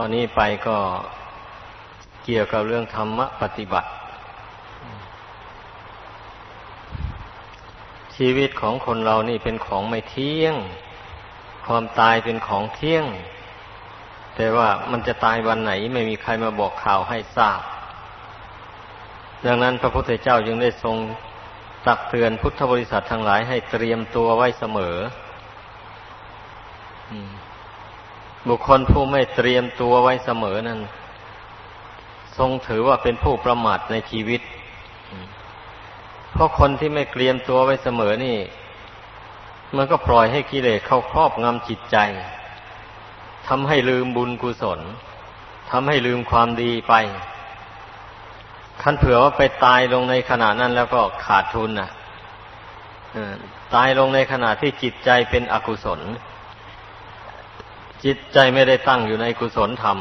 ตอนนี้ไปก็เกี่ยวกับเรื่องธรรมปฏิบัติ ชีวิตของคนเรานี่เป็นของไม่เที่ยง ความตายเป็นของเที่ยง แต่ว่ามันจะตายวันไหนไม่มีใครมาบอกข่าวให้ทราบ ดังนั้นพระพุทธเจ้าจึงได้ทรงตักเตือนพุทธบริษัททั้งหลายให้เตรียมตัวไว้เสมอ บุคคลผู้ไม่เตรียมตัวไว้เสมอนั้น ทรงถือว่าเป็นผู้ประมาทในชีวิต เพราะคนที่ไม่เตรียมตัวไว้เสมอนี่ มันก็ปล่อยให้กิเลสเข้าครอบงำจิตใจทำให้ลืมบุญกุศลทำให้ลืมความดีไปคันเผื่อว่าไปตายลงในขณะนั้นแล้วก็ขาดทุนนะตายลงในขณะที่จิตใจเป็นอกุศล จิตใจไม่ได้ตั้งอยู่ในกุศลธรรม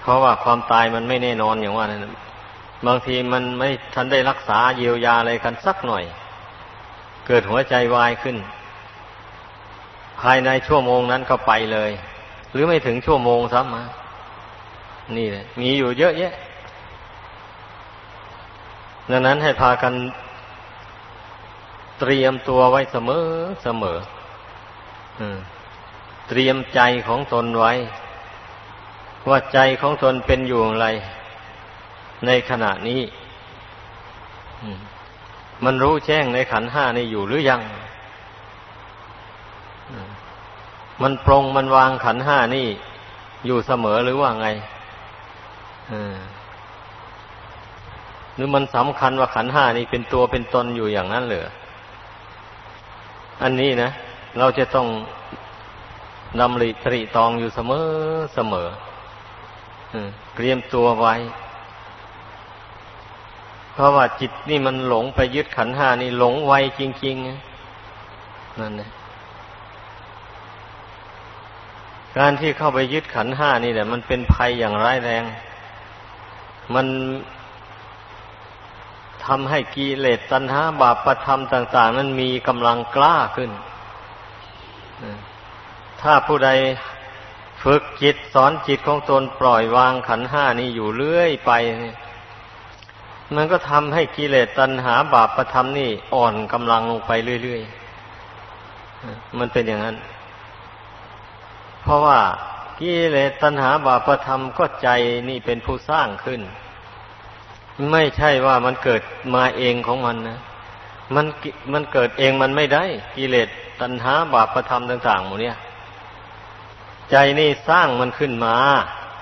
เพราะว่าความตายมันไม่แน่นอนอย่างว่านั้นบางทีมันไม่ทันได้รักษาเยียวยาอะไรกันสักหน่อย เกิดหัวใจวายขึ้น ภายในชั่วโมงนั้นก็ไปเลย หรือไม่ถึงชั่วโมงซ้ำมานี่แหละมีอยู่เยอะแยะดังนั้นให้พากันเตรียมตัวไว้เสมอเสมอ เตรียมใจของตนไว้ ว่าใจของตนเป็นอยู่อย่างไร ในขณะนี้มันรู้แจ้งในขันห้านี่อยู่หรือยัง มันปรงมันวางขันห้านี่ อยู่เสมอหรือว่าไงหรือมันสำคัญว่าขันห้านี่เป็นตัวเป็นตนอยู่อย่างนั้นเหรอ อันนี้นะ เราจะต้องนำริตริตองอยู่เสมอเสมอเตรียมตัวไว้ เพราะว่าจิตนี่มันหลงไปยึดขันห้านี่หลงไวจริงๆนั่นนะการที่เข้าไปยึดขันห้านี่แหละ มันเป็นภัยอย่างร้ายแรง มันทำให้กิเลสตัณหาบาปประธรรมต่าง ๆ นั้นมีกำลังกล้าขึ้น ถ้าผู้ใดฝึกจิตสอนจิตของตนปล่อยวางขันห้านี้อยู่เรื่อยไป มันก็ทำให้กิเลสตัณหาบาปประธรรมนี่อ่อนกำลังลงไปเรื่อยๆ มันเป็นอย่างนั้น เพราะว่ากิเลสตัณหาบาปธรรมก็ใจนี่เป็นผู้สร้างขึ้น ไม่ใช่ว่ามันเกิดมาเองของมันนะ มันมันเกิดเองมันไม่ได้ กิเลสตัณหาบาปธรรมต่างๆหมดเนี่ย ใจนี่สร้างมันขึ้นมา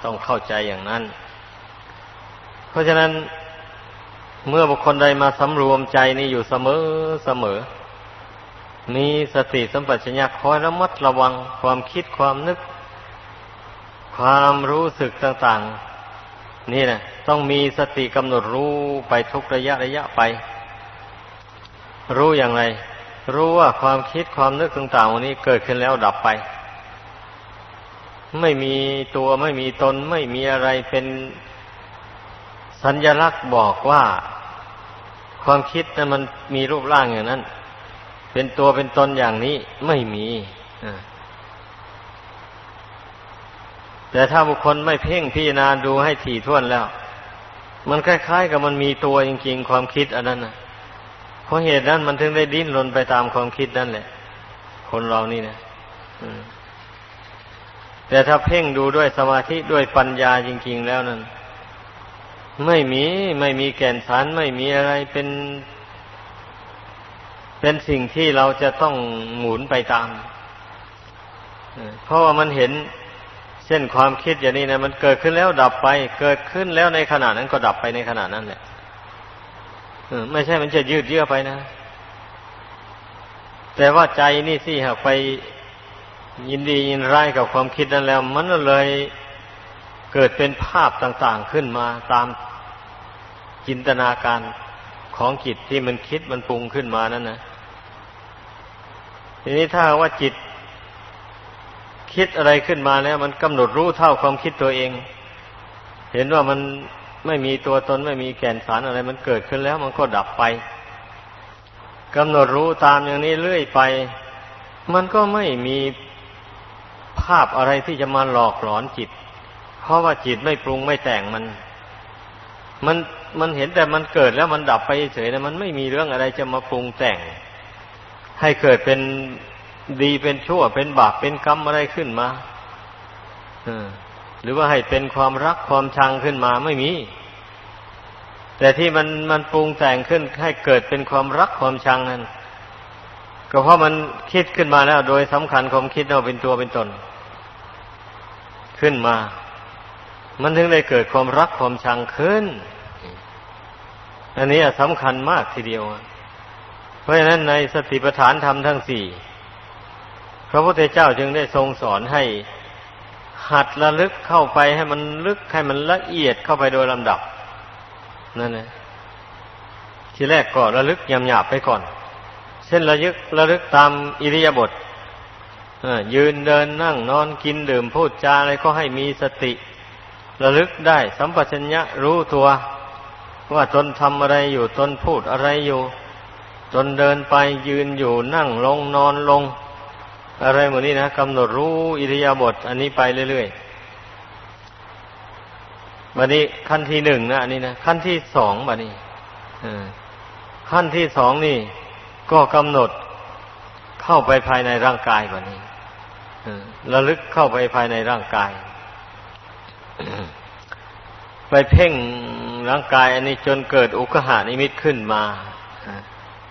ต้องเข้าใจอย่างนั้น เพราะฉะนั้นเมื่อบุคคลใดมาสำรวมใจนี่อยู่เสมอเสมอ มีสติสัมปชัญญะคอยระมัดระวังความคิดความนึก ความรู้สึกต่างๆ นี่นะต้องมีสติกำหนดรู้ไปทุกระยะระยะไป รู้อย่างไร รู้ว่าความคิดความนึกต่างๆวันนี้เกิดขึ้นแล้วดับไป ไม่มีตัวไม่มีตนไม่มีอะไรเป็นสัญญลักษณ์บอกว่าความคิดนั้นมันมีรูปร่างอย่างนั้น เป็นตัวเป็นตนอย่างนี้ไม่มีแต่ถ้าบุคคลไม่เพ่งพิจารณาดูให้ถี่ถ้วนแล้ว มันคล้ายๆ กับมันมีตัวจริงๆ ความคิดอันนั้นนะเพราะเหตุนั้นมันถึงได้ดิ้นรนไปตามความคิดนั่นแหละ คนเรานี่นะ แต่ถ้าเพ่งดูด้วยสมาธิด้วยปัญญาจริง ๆ แล้วนั้น ไม่มีไม่มีแก่นสารไม่มีอะไรเป็น เป็นสิ่งที่เราจะต้องหมุนไปตามเพราะว่ามันเห็นเช่นความคิดอย่างนี้นะมันเกิดขึ้นแล้วดับไป เกิดขึ้นแล้วในขณะนั้นก็ดับไปในขณะนั้นแหละไม่ใช่มันจะยืดเยื้อไปนะ แต่ว่าใจนี่สิหากไป ยินดียินร้ายกับความคิดนั้นแล้ว มันเลยเกิดเป็นภาพต่าง ๆขึ้นมาตามจินตนาการของจิตที่มันคิดมันปรุงขึ้นมานั่นนะทีนี้ถ้าว่าจิตคิดอะไรขึ้นมาแล้ว มันกำหนดรู้เท่าความคิดตัวเอง เห็นว่ามันไม่มีตัวตนไม่มีแก่นสารอะไร มันเกิดขึ้นแล้ว มันก็ดับไปกำหนดรู้ตามอย่างนี้เรื่อยไป มันก็ไม่มี ภาพอะไรที่จะมาหลอกหลอนจิต เพราะว่าจิตไม่ปรุงไม่แต่งมัน มันมันเห็นแต่มันเกิดแล้วมันดับไปเฉยนะมันไม่มีเรื่องอะไรจะมาปรุงแต่ง ให้เกิดเป็นดีเป็นชั่วเป็นบาปเป็นกรรมอะไรขึ้นมาหรือว่าให้เป็นความรักความชังขึ้นมาไม่มี แต่ที่มันมันปรุงแต่งขึ้นให้เกิดเป็นความรักความชังนั้นก็เพราะมันคิดขึ้นมาแล้วโดยสำคัญความคิดเราเป็นตัวเป็นตน ขึ้นมา มันถึงได้เกิดความรักความชังขึ้น อันนี้สำคัญมากทีเดียว เพราะฉะนั้นในสติปัฏฐานธรรมทั้งสี่พระพุทธเจ้าจึงได้ทรงสอนให้หัดระลึกเข้าไปให้มันลึกให้มันละเอียดเข้าไปโดยลำดับนั่นแหละทีแรกก็ระลึกยำหยาบไปก่อน เช่นระลึกระลึกตามอิริยาบถ ยืนเดินนั่งนอนกินดื่มพูดจาอะไรก็ให้มีสติ ระลึกได้สัมปชัญญะรู้ตัว ว่าตนทำอะไรอยู่ตนพูดอะไรอยู่ ตนเดินไปยืนอยู่นั่งลงนอนลง อะไรหมดนี้นะกำหนดรู้อิริยาบถอันนี้ไปเรื่อยๆบัดนี้ขั้นที่หนึ่งนะอันนี้นะขั้นที่สองบัดนี้ขั้นที่สองนี่ก็กำหนดเข้าไปภายในร่างกายแบบนี้ ระลึกเข้าไปภายในร่างกาย ไปเพ่งร่างกายอันนี้จนเกิดอุกหานิมิตขึ้นมา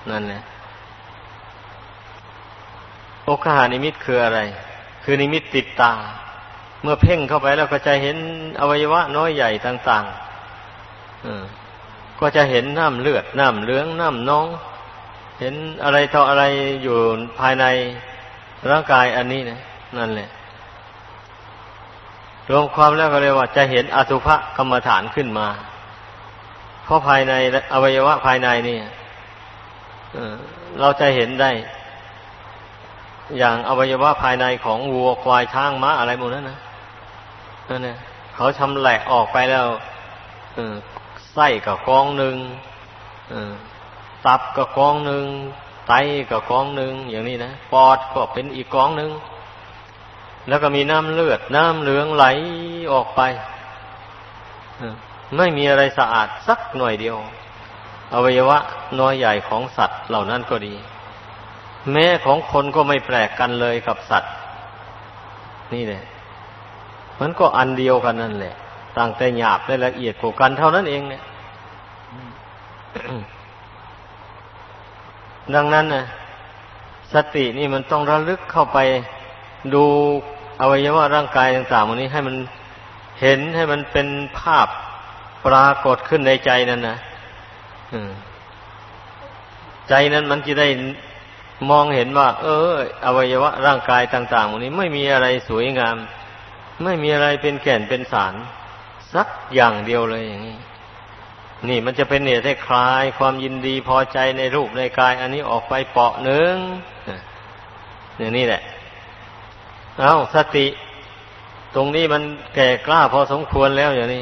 นั่นแหละอุกหานิมิตคืออะไร คือนิมิตติดตา เมื่อเพ่งเข้าไปแล้วก็จะเห็นอวัยวะน้อยใหญ่ต่างๆก็จะเห็นน้ำเลือดน้ำเหลืองน้ำน้อง เห็นอะไรต่ออะไรอยู่ภายในร่างกายอันนี้นะ นั่นแหละ รวมความแล้วก็เรียกว่า จะเห็นอสุภกรรมฐานขึ้นมา เพราะภายในอวัยวะภายในนี่เราจะเห็นได้ อย่างอวัยวะภายในของวัวควายช้างม้าอะไรหมดนั้นนะนั่นเนี่ยเขาชำแหละออกไปแล้วไส้กับกองหนึ่งตับก็กองหนึ่งไตก็กองหนึ่งอย่างนี้นะปอดก็เป็นอีกกองหนึ่ง แล้วก็มีน้ำเลือด น้ำเหลืองไหลออกไปไม่มีอะไรสะอาดสักหน่อยเดียว อวัยวะน้อยใหญ่ของสัตว์เหล่านั้นก็ดี แม้ของคนก็ไม่แปลกกันเลยกับสัตว์ นี่แหละมันก็อันเดียวกันนั่นแหละต่างแต่หยาบและละเอียดกว่ากันเท่านั้นเองเนี่ยดังนั้นนะสตินี่มันต้องระลึกเข้าไป ดูอวัยวะร่างกายต่างๆวันนี้ให้มันเห็นให้มันเป็นภาพปรากฏขึ้นในใจนั่นนะใจนั้นมันจะได้มองเห็นว่า เออ อวัยวะร่างกายต่างๆวันนี้ไม่มีอะไรสวยงาม ไม่มีอะไรเป็นแก่นเป็นสาร สักอย่างเดียวเลยอย่างนี้นี่มันจะเป็นเหตุให้คลายความยินดีพอใจในรูปในกาย อันนี้ออกไปเปาะหนึ่งอย่างนี้แหละ เอาสติ ตรงนี้มันแก่กล้าพอสมควรแล้วอย่างนี้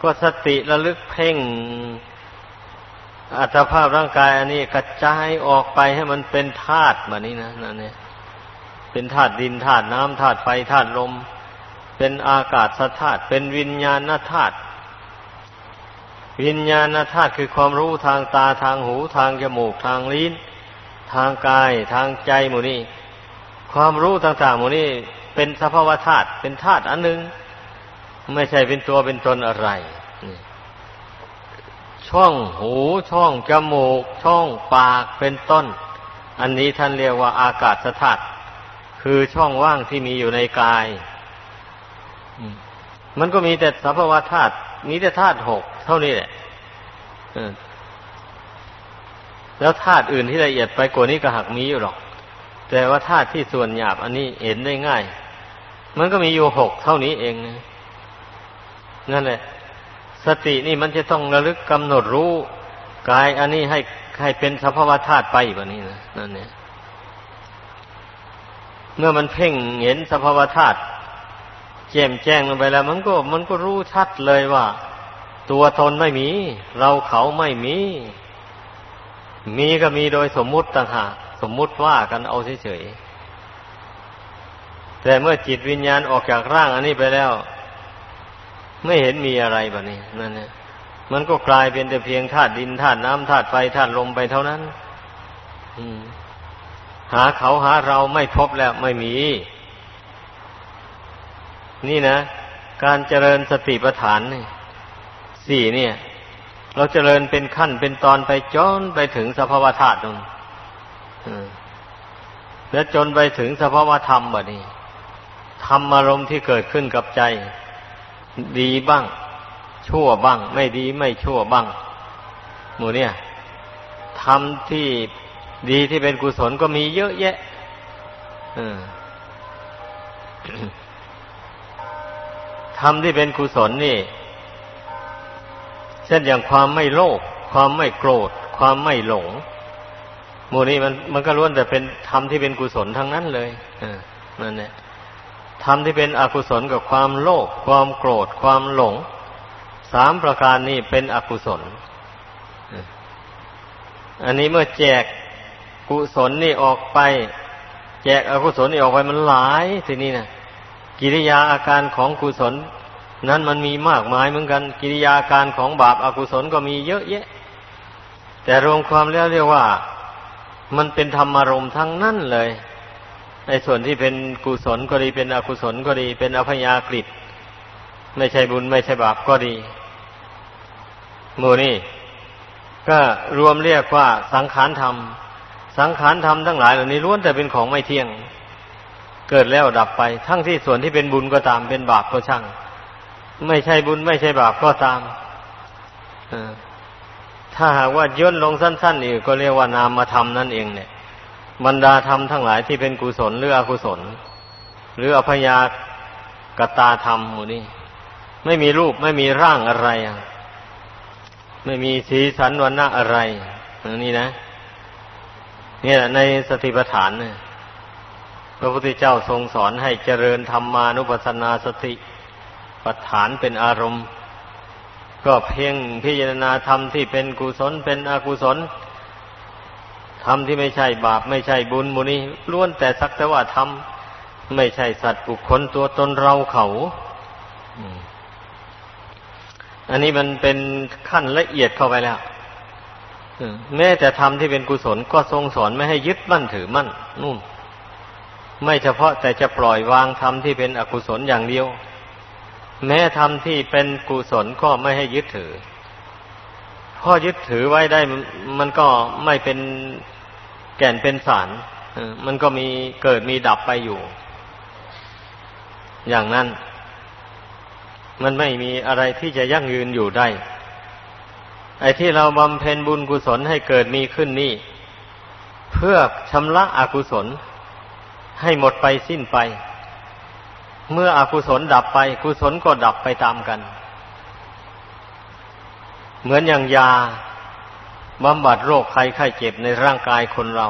ก็สติระลึกเพ่งอัตภาพร่างกาย อันนี้กระจายออกไปให้มันเป็นธาตุแบบนี้นะนั่นเนี่ยเป็นธาตุดินธาตุน้ำธาตุไฟธาตุลม เป็นอากาศธาตุเป็นวิญญาณธาตุวิญญาณธาตุคือความรู้ทางตาทางหูทางจมูกทางลิ้น ทางกายทางใจหมูนี่ ความรู้ต่างๆหมูนี่เป็นสภาวธาตุเป็นธาตุอันหนึ่งไม่ใช่เป็นตัวเป็นตนอะไร ช่องหูช่องจมูก ช่องปากเป็นต้น อันนี้ท่านเรียกว่าอากาศธาตุคือช่องว่างที่มีอยู่ในกาย มันก็มีแต่สภาวธาตุมีแต่ธาตุหกเท่านี้แหละแล้วธาตุอื่นที่ละเอียดไปกว่านี้ก็หักมีอยู่หรอก แต่ว่าธาตุที่ส่วนหยาบ อันนี้เห็นได้ง่าย มันก็มีอยู่หกเท่านี้เองนะนั่นแหละ สตินี่มันจะต้องระลึกกำหนดรู้กายอันนี้ให้ให้เป็นสภาวะธาตุไปแบบนี้นะนั่นเนี่ยเมื่อมันเพ่งเห็นสภาวะธาตุแจ่มแจ้งลงไปแล้ว มันก็มันก็รู้ชัดเลยว่า ตัวตนไม่มี เราเขาไม่มี มีก็มีโดยสมมุติต่างหาก สมมุติว่ากันเอาเฉยแต่เมื่อจิตวิญญาณออกจากร่างอันนี้ไปแล้ว ไม่เห็นมีอะไรแบบนี้นั่นเนี่ยมันก็กลายเป็นแต่เพียงธาตุดินธาตุน้ำธาตุไฟธาตุลมไปเท่านั้นหาเขาหาเราไม่พบแล้วไม่มี นี่นะ การเจริญสติปัฏฐานสี่เนี่ย เราเจริญเป็นขั้นเป็นตอนไปจนไปถึงสภาวธาตุนั่น แล้วจนไปถึงสภาวธรรมแบบนี้ธรรมอารมณ์ที่เกิดขึ้นกับใจ ดีบ้าง ชั่วบ้าง ไม่ดีไม่ชั่วบ้าง หมู่เนี่ยธรรมที่ดีที่เป็นกุศลก็มีเยอะแยะธรรมที่เป็นกุศลนี่ เช่นอย่างความไม่โลภความไม่โกรธ ความไม่หลง มูนี้มันมันก็ล้วนแต่เป็นธรรมที่เป็นกุศลทั้งนั้นเลยนั่นแหละธรรมที่เป็นอกุศลกับความโลภความโกรธ ความหลงสามประการนี้เป็นอกุศลอันนี้เมื่อแจกกุศลนี่ออกไป แจกอกุศลนี่ออกไปมันหลายทีนี้นะกิริยาอาการของกุศล นั้นมันมีมากมายเหมือนกัน กิริยาอาการของบาปอากุศลก็มีเยอะแยะ แต่รวมความแล้วเรียกว่า มันเป็นธรรมารมทั้งนั้นเลยในส่วนที่เป็นกุศลก็ดีเป็นอกุศลก็ดี เป็นอภยากฤิไม่ใช่บุญไม่ใช่บาปก็ดีมูนี่ก็รวมเรียกว่าสังขารธรรม สังขารธรรมทั้งหลายเหล่านี้ล้วนแต่เป็นของไม่เที่ยง เกิดแล้วดับไป ทั้งที่ส่วนที่เป็นบุญก็ตามเป็นบาปก็ช่าง ไม่ใช่บุญไม่ใช่บาปก็ตาม ถ้าหากว่าย่นลงสั้นๆอีกก็เรียกว่านามธรรมนั่นเองเนี่ย บรรดาธรรมทั้งหลายที่เป็นกุศลหรืออกุศล หรืออภยากตาธรรมหมู่นี้ไม่มีรูปไม่มีร่างอะไร ไม่มีสีสันวันณะอะไรนี่นะเนี่ยในสติปัฏฐานเนี่ยพระพุทธเจ้าทรงสอนให้เจริญธรรมานุปัสสนาสติปัฏฐานเป็นอารมณ์ ก็เพียงพิจารณาธรรมที่เป็นกุศลเป็นอกุศลทำที่ไม่ใช่บาปไม่ใช่บุญมูนี้ล้วนแต่สักแต่ว่าทำไม่ใช่สัตว์บุคคลตัวตนเราเขาอันนี้มันเป็นขั้นละเอียดเข้าไปแล้วแม้แต่ทำที่เป็นกุศลก็ทรงสอนไม่ให้ยึดมั่นถือมั่นนู่น ไม่เฉพาะแต่จะปล่อยวางทำที่เป็นอกุศลอย่างเดียว แม้ทำที่เป็นกุศลก็ไม่ให้ยึดถือพ่อยึดถือไว้ได้มันก็ไม่เป็นแก่นเป็นสารมันก็มีเกิดมีดับไปอยู่ อย่างนั้น มันไม่มีอะไรที่จะยั่งยืนอยู่ได้ ไอ้ที่เราบำเพ็ญบุญกุศลให้เกิดมีขึ้นนี่ เพื่อชำระอกุศลให้หมดไปสิ้นไป เมื่ออกุศลดับไป กุศลก็ดับไปตามกัน เหมือนอย่างยาบำบัดโรคไข้ไข้เจ็บในร่างกายคนเรา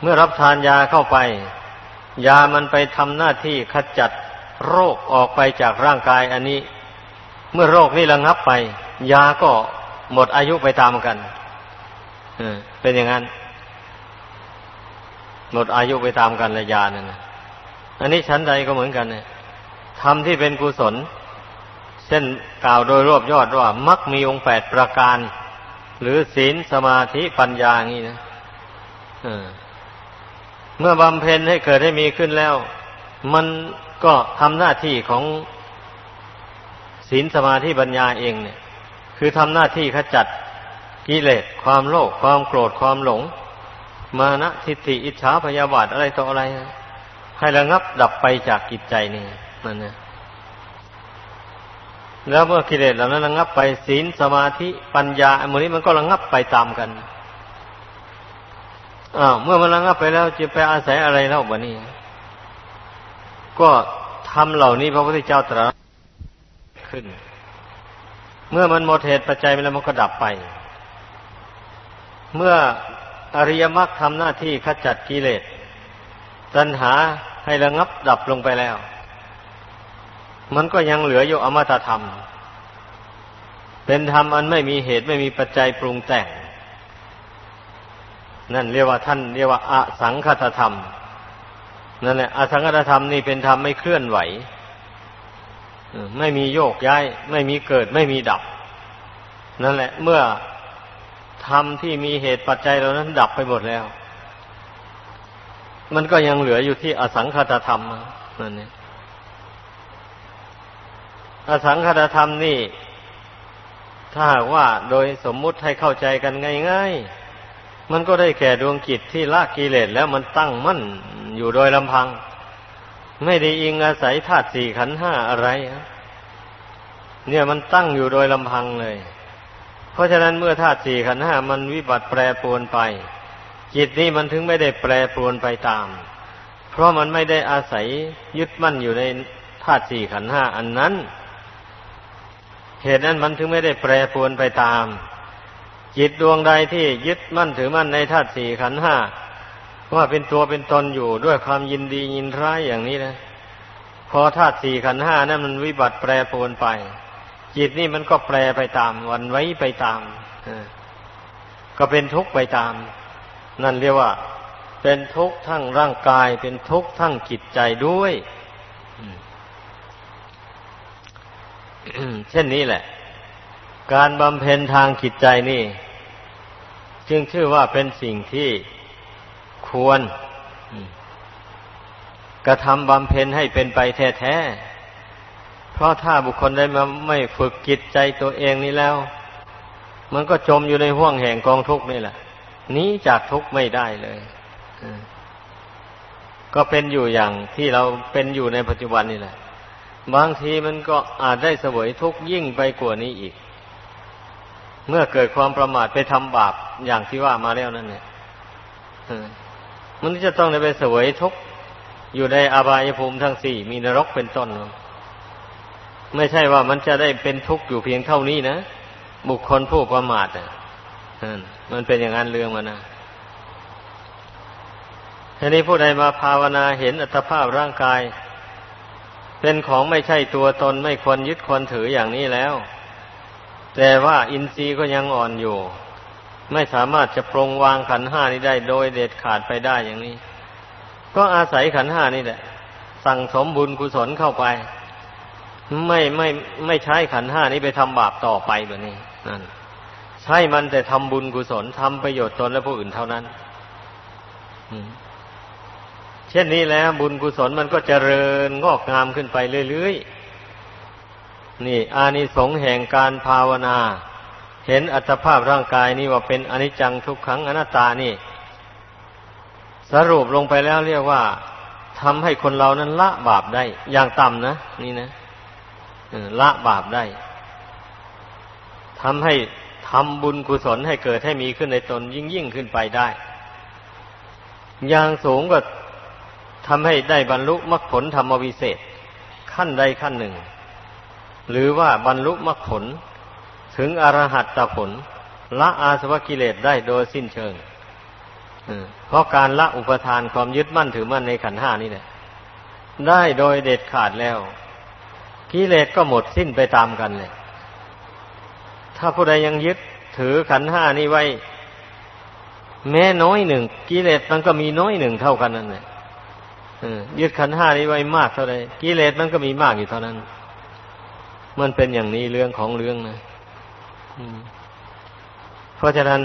เมื่อรับทานยาเข้าไป ยามันไปทำหน้าที่ขจัดโรคออกไปจากร่างกายอันนี้ เมื่อโรคนี้ระงับไป ยาก็หมดอายุไปตามกันเป็นอย่างนั้น หมดอายุไปตามกันเลยยานั่น อันนี้ชั้นใดก็เหมือนกันเนี่ยทำที่เป็นกุศล เช่นกล่าวโดยรวบยอดว่ามักมีองค์แปดประการ หรือศีลสมาธิปัญญาอย่างนี้นะเมื่อบำเพ็ญให้เกิดให้มีขึ้นแล้ว มันก็ทำหน้าที่ของศีลสมาธิปัญญาเองเนี่ย คือทำหน้าที่ขจัดกิเลสความโลภความโกรธความหลง มานะทิฏฐิอิจฉาพยาบาทอะไรต่ออะไร ให้ระงับดับไปจากกิจใจนี่นั่นนี่ยแล้วเมื่อกิเลสเหล่านั้นระงับไปศีลสมาธิปัญญาอันนี้มันก็ระงับไปตามกันอ้าวเมื่อมันระงับไปแล้วจะไปอาศัยอะไรเล่าบะนี้ก็ทำเหล่านี้พระพุทธเจ้าตรัสขึ้น เมื่อมันหมดเหตุปัจจัยไปแล้วมันก็ดับไป เมื่ออริยมรรคทำหน้าที่ขจัดกิเลสตัณหา ให้ระงับดับลงไปแล้ว มันก็ยังเหลืออยู่อมตะธรรม เป็นธรรมอันไม่มีเหตุไม่มีปัจจัยปรุงแต่ง นั่นเรียกว่าท่านเรียกว่าอสังคตธรรมนั่นแหละอสังขตธรรมนี่เป็นธรรมไม่เคลื่อนไหวไม่มีโยกย้าย ไม่มีเกิดไม่มีดับ นั่นแหละ เมื่อธรรมที่มีเหตุปัจจัยเหล่านั้นดับไปหมดแล้ว มันก็ยังเหลืออยู่ที่อสังขตธรรมนั่นเองอสังขตธรรมนี่ ถ้าว่าโดยสมมุติให้เข้าใจกันง่ายๆ มันก็ได้แก่ดวงจิตที่ละกิเลสแล้วมันตั้งมั่นอยู่โดยลำพัง ไม่ได้อิงอาศัยธาตุสี่ขันห้าอะไร เนี่ยมันตั้งอยู่โดยลำพังเลย เพราะฉะนั้นเมื่อธาตุสี่ขันห้ามันวิบัติแปรปรวนไป จิตนี้มันถึงไม่ได้แปรปรวนไปตาม เพราะมันไม่ได้อาศัยยึดมั่นอยู่ในธาตุสี่ขันห้าอันนั้น เหตุนั้นมันถึงไม่ได้แปรปรวนไปตาม จิตดวงใดที่ยึดมั่นถือมั่นในธาตุสี่ขันห้าว่าเป็นตัวเป็นตนอยู่ด้วยความยินดียินร้ายอย่างนี้นะพอธาตุสี่ขันห้านั้นมันวิบัติแปรปรวนไป จิตนี่มันก็แปรไปตาม วันไว้ไปตามก็เป็นทุกข์ไปตาม นั่นเรียกว่า เป็นทุกข์ทั้งร่างกาย เป็นทุกข์ทั้งจิตใจด้วยเช่นนี้แหละ การบำเพ็ญทางจิตใจนี่ จึงชื่อว่าเป็นสิ่งที่ควรกระทำบำเพ็ญให้เป็นไปแท้ๆ เพราะถ้าบุคคลได้มาไม่ฝึกจิตใจตัวเองนี้แล้ว มันก็จมอยู่ในห่วงแห่งกองทุกข์นี่แหละ นี้จากทุกข์ไม่ได้เลยก็เป็นอยู่อย่างที่เราเป็นอยู่ในปัจจุบันนี่แหละ บางทีมันก็อาจได้เสวยทุกข์ยิ่งไปกว่านี้อีก เมื่อเกิดความประมาทไปทำบาปอย่างที่ว่ามาแล้วนั่นเนี่ยมันจะต้องได้ไปเสวยทุกข์อยู่ในอบายภูมิทั้งสี่มีนรกเป็นต้น ไม่ใช่ว่ามันจะได้เป็นทุกข์อยู่เพียงเท่านี้นะบุคคลผู้ประมาทอะ มันเป็นอย่างนั้นเรื่องมันนะทีนี้ผู้ใดมาภาวนาเห็นอัตภาพร่างกาย เป็นของไม่ใช่ตัวตนไม่ควรยึดควรถืออย่างนี้แล้ว แต่ว่าอินทรีย์ก็ยังอ่อนอยู่ ไม่สามารถจะปรงวางขันห้านี้ได้โดยเด็ดขาดไปได้อย่างนี้ ก็อาศัยขันห้านี่แหละ สั่งสมบุญกุศลเข้าไป ไม่ไม่ไม่ใช้ขันห้านี้ไปทำบาปต่อไปแบบนี้นั่น ใช้มันแต่ทำบุญกุศลทำประโยชน์ตนและผู้อื่นเท่านั้นเช่นนี้แล้ว บุญกุศลมันก็เจริญงอกงามขึ้นไปเรื่อยๆ นี่ อานิสงส์แห่งการภาวนา เห็นอัตภาพร่างกายนี่ว่าเป็นอนิจจังทุกขังอนัตตานี่ สรุปลงไปแล้วเรียกว่าทำให้คนเรานั้นละบาปได้ อย่างต่ำนะนี่นะละบาปได้ทำให้ ทำบุญกุศลให้เกิดให้มีขึ้นในตนยิ่งยิ่งขึ้นไปได้ อย่างสูงกว่าทำให้ได้บรรลุมรรคผลธรรมวิเศษ ขั้นใดขั้นหนึ่ง หรือว่าบรรลุมรรคผลถึงอรหัตตผล ละอาสวะกิเลสได้โดยสิ้นเชิงเพราะการละอุปทานความยึดมั่นถือมั่นในขันห้านี่แหละได้โดยเด็ดขาดแล้ว กิเลสก็หมดสิ้นไปตามกันเลย ถ้าผู้ใดยังยึดถือขันห้านี้ไว้ แม้น้อยหนึ่งกิเลสมันก็มีน้อยหนึ่งเท่ากันนั่นแหละยึดขันห้านี้ไว้มากเท่าไรกิเลสมันก็มีมากอยู่เท่านั้น มันเป็นอย่างนี้เรื่องของเรื่องนะเพราะฉะนั้น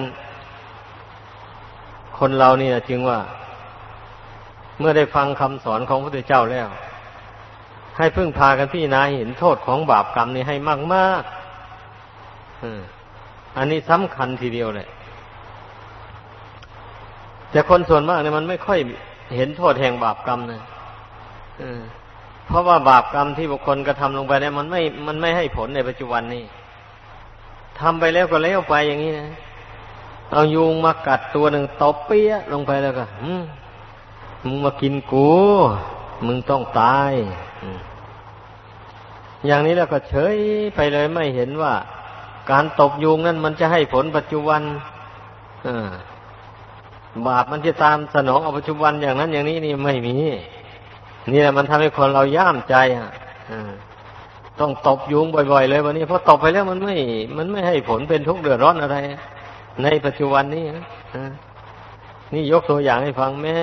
คนเรานี่นะจึงว่า เมื่อได้ฟังคำสอนของพระพุทธเจ้าแล้ว ให้พึ่งพากันพี่นาเห็นโทษของบาปกรรมนี้ให้มากมาก อันนี้สำคัญทีเดียวเลยแต่คนส่วนมากเนี่ยมันไม่ค่อยเห็นโทษแห่งบาปกรรมนะเพราะว่าบาปกรรมที่บุคคลกระทำลงไปเนี่ยมันไม่ มันไม่ให้ผลในปัจจุบันนี้ทำไปแล้วก็แล้วไปอย่างนี้นะ เอายุงมากัดตัวหนึ่งตบเปี้ยลงไปแล้วก็มึงมากินกู มึงต้องตาย อย่างนี้แล้วก็เฉยไปเลยไม่เห็นว่า การตบยุงนั้นมันจะให้ผลปัจจุบันบาปมันจะตามสนองเอาปัจจุบันอย่างนั้น อย่างนี้นี่ไม่มี นี่แหละมันทำให้คนเราย่ามใจอะต้องตบยุงบ่อยๆเลยวันนี้เพราะตบไปแล้วมันไม่ มันไม่ให้ผลเป็นทุกข์เดือดร้อนอะไร ในปัจจุบันนี้นี่ยกตัวอย่างให้ฟังแม่